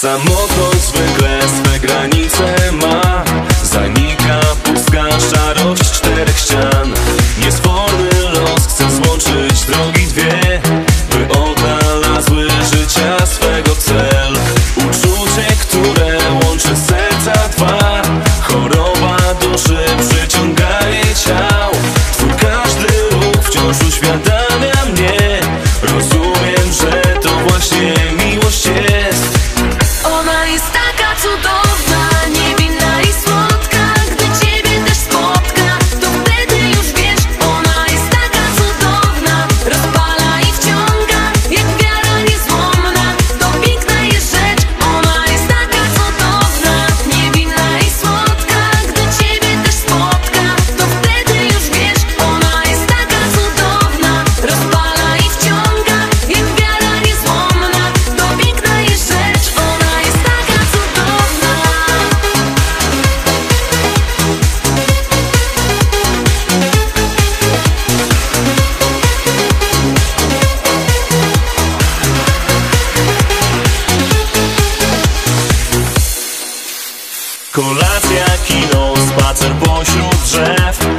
Samotność zwykle spędza. 수도 Kolacja, kino, spacer pośród drzew